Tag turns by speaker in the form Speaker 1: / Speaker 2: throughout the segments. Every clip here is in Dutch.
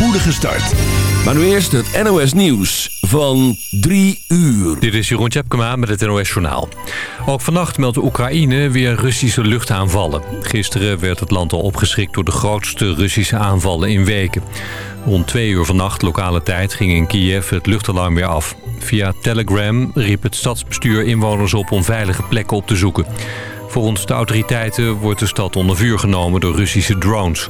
Speaker 1: spoedige start. Maar nu eerst het NOS Nieuws van 3 uur.
Speaker 2: Dit is Jeroen Tjepkema met het NOS Journaal. Ook vannacht meldt Oekraïne weer Russische luchtaanvallen. Gisteren werd het land al opgeschrikt door de grootste Russische aanvallen in weken. Rond twee uur vannacht, lokale tijd, ging in Kiev het luchtalarm weer af. Via Telegram riep het stadsbestuur inwoners op om veilige plekken op te zoeken. Volgens de autoriteiten wordt de stad onder vuur genomen door Russische drones.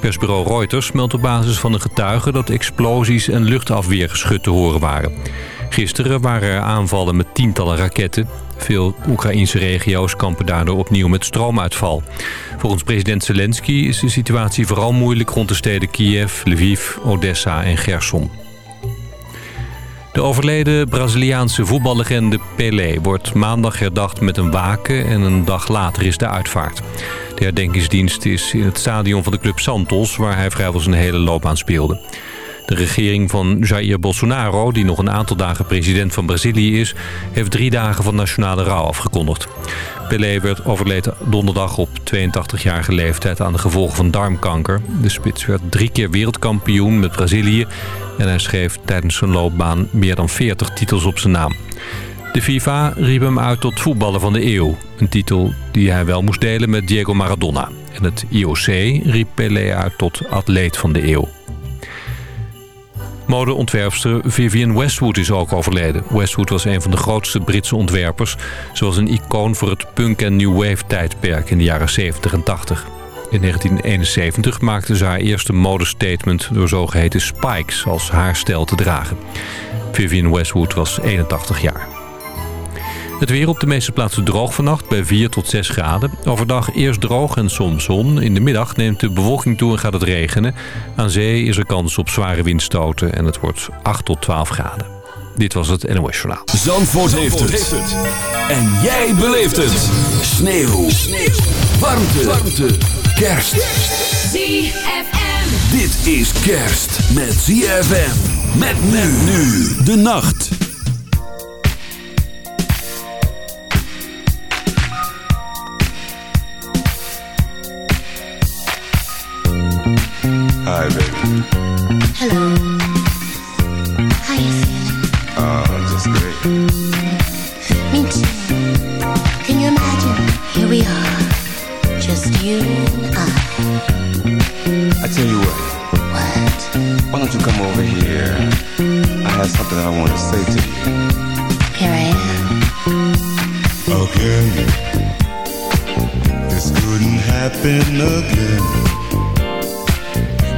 Speaker 2: Persbureau Reuters meldt op basis van een getuige dat explosies en luchtafweergeschut te horen waren. Gisteren waren er aanvallen met tientallen raketten. Veel Oekraïnse regio's kampen daardoor opnieuw met stroomuitval. Volgens president Zelensky is de situatie vooral moeilijk rond de steden Kiev, Lviv, Odessa en Gerson. De overleden Braziliaanse voetballegende Pelé wordt maandag herdacht met een waken en een dag later is de uitvaart. De herdenkingsdienst is in het stadion van de club Santos waar hij vrijwel zijn hele loopbaan speelde. De regering van Jair Bolsonaro, die nog een aantal dagen president van Brazilië is... heeft drie dagen van nationale rouw afgekondigd. Pelé werd overleden donderdag op 82-jarige leeftijd aan de gevolgen van darmkanker. De spits werd drie keer wereldkampioen met Brazilië... en hij schreef tijdens zijn loopbaan meer dan 40 titels op zijn naam. De FIFA riep hem uit tot voetballer van de eeuw. Een titel die hij wel moest delen met Diego Maradona. En het IOC riep Pelé uit tot atleet van de eeuw. Modeontwerpster Vivienne Westwood is ook overleden. Westwood was een van de grootste Britse ontwerpers. Ze was een icoon voor het punk- en new wave tijdperk in de jaren 70 en 80. In 1971 maakte ze haar eerste modestatement door zogeheten spikes als haarstijl te dragen. Vivienne Westwood was 81 jaar. Het weer op de meeste plaatsen droog vannacht bij 4 tot 6 graden. Overdag eerst droog en soms zon. In de middag neemt de bewolking toe en gaat het regenen. Aan zee is er kans op zware windstoten en het wordt 8 tot 12 graden. Dit was het NOS Journaal.
Speaker 1: Zandvoort, heeft, het. En jij beleeft het. Sneeuw. Sneeuw. Warmte. Warmte. Kerst.
Speaker 3: ZFM.
Speaker 1: Dit is kerst met ZFM. Met men nu de nacht.
Speaker 4: Hi, baby.
Speaker 5: Hello. How you feeling?
Speaker 4: Uh, just great.
Speaker 5: Me too. Can you imagine? Here we are, just you and I.
Speaker 4: I tell you what,
Speaker 5: What?
Speaker 4: why don't you come over here? I have something I want to say to you.
Speaker 5: Here I am.
Speaker 4: Again. This couldn't happen again.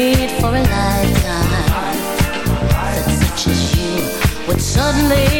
Speaker 5: Have for a lifetime. That such as you would suddenly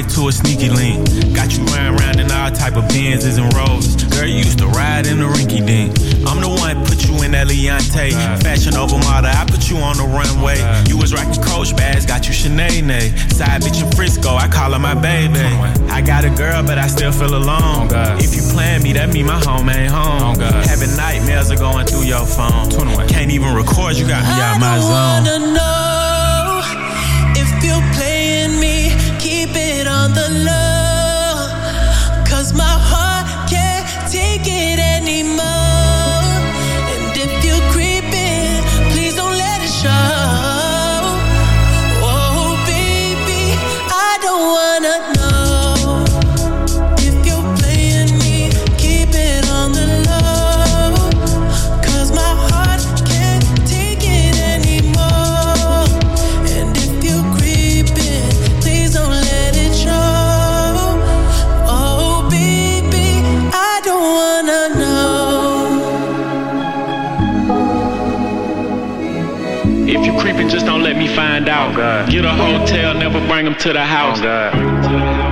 Speaker 5: A
Speaker 6: sneaky link. Got you riding around in all type of Benzes and Rolls. Girl, you used to ride in the rinky dink. I'm the one put you in that Leontay. Fashion over model, I put you on the runway. You was rocking Coach bags, got you Sinead. Side bitch in Frisco, I call her my baby. I got a girl, but I still feel alone. If you plan me, that mean my home ain't home. Having nightmares are going through your phone. Can't even record, you got me out my
Speaker 7: I
Speaker 6: zone.
Speaker 7: the
Speaker 6: love. Hotel, never bring them to the house.
Speaker 7: Oh, if you're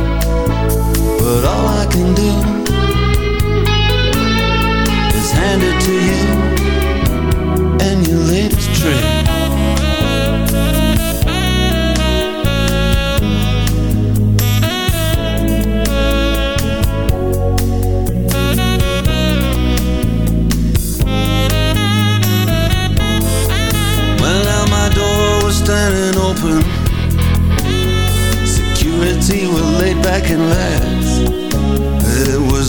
Speaker 8: But all I can do is hand it to you and your latest trick. Well, now my door was standing open. Security were laid back and lax.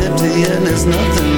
Speaker 8: empty and there's nothing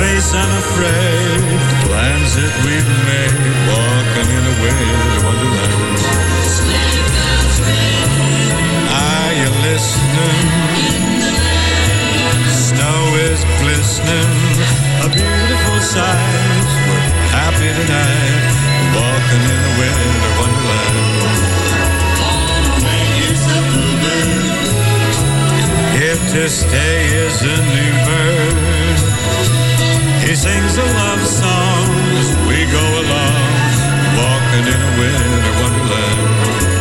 Speaker 9: face, I'm afraid. The plans that we've made, walking in a way to wonderland. Are you listening? Snow is glistening, a beautiful sight. We're happy tonight, walking in a winter wonderland. If to stay is a new birth he sings a love song as we go along, walking in a winter wonderland.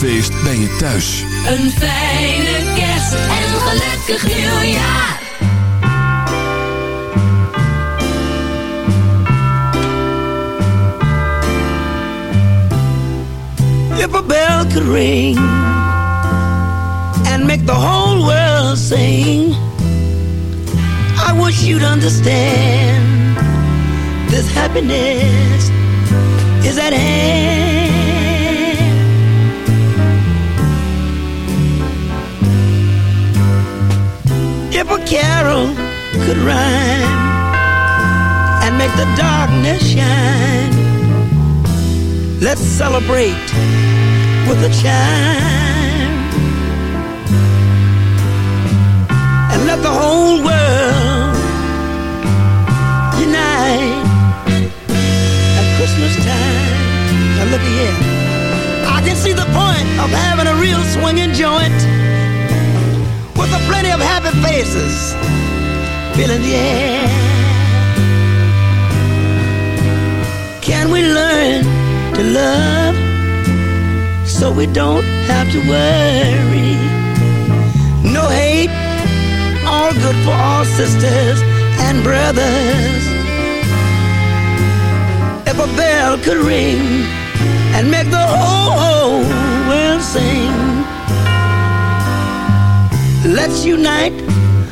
Speaker 10: kerstfeest bij je thuis.
Speaker 1: Een fijne kerst en een gelukkig nieuwjaar.
Speaker 11: If a bell could ring and make the whole world sing, I wish you'd understand this happiness. with a chime and let the whole world unite at Christmas time. Now look here, I can see the point of having a real swinging joint with a plenty of happy faces filling the air. Can we learn? To love so we don't have to worry? No hate, all good for all sisters and brothers. If a bell could ring and make the whole world sing, let's unite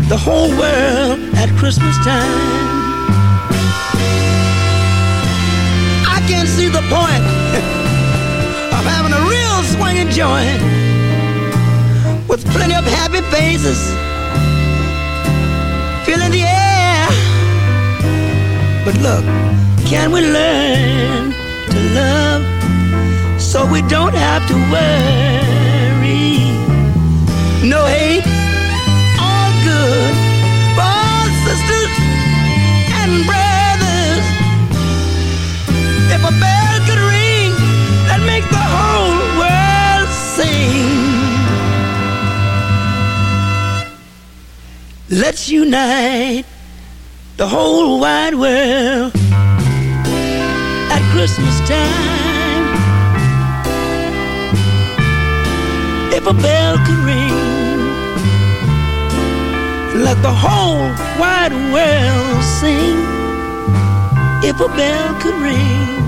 Speaker 11: the whole world at Christmas time. See the point of having a real swinging joint with plenty of happy faces, feeling the air. But look, can we learn to love so we don't have to worry? No hate, all good for all sisters and brothers. Let's unite the whole wide world at Christmas time. If a bell could ring, let the whole wide world sing. If a bell could ring.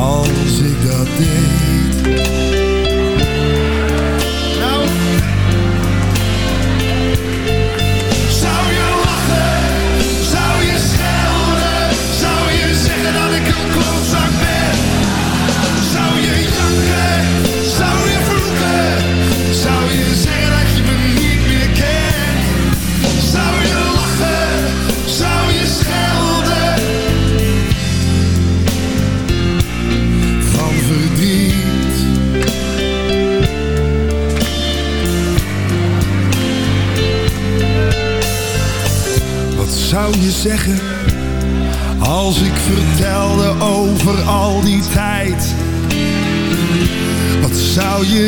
Speaker 12: als ik dat deed.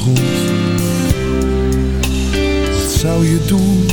Speaker 12: grond. Wat zou je doen?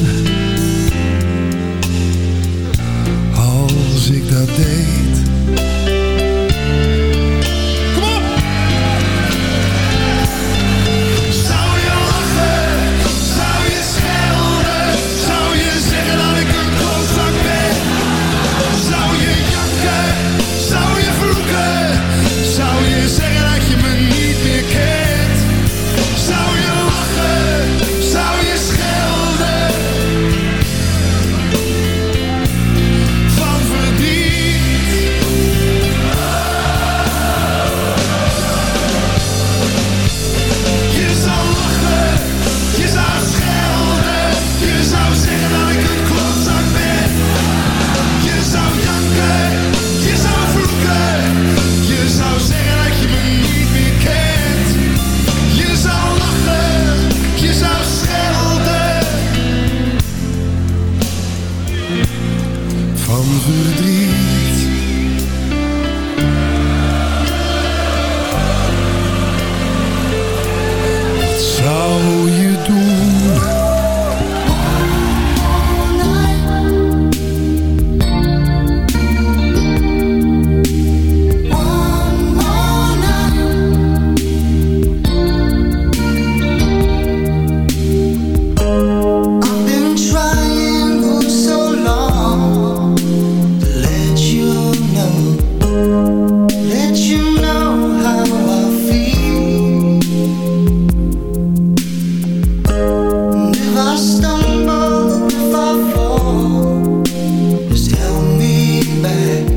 Speaker 1: back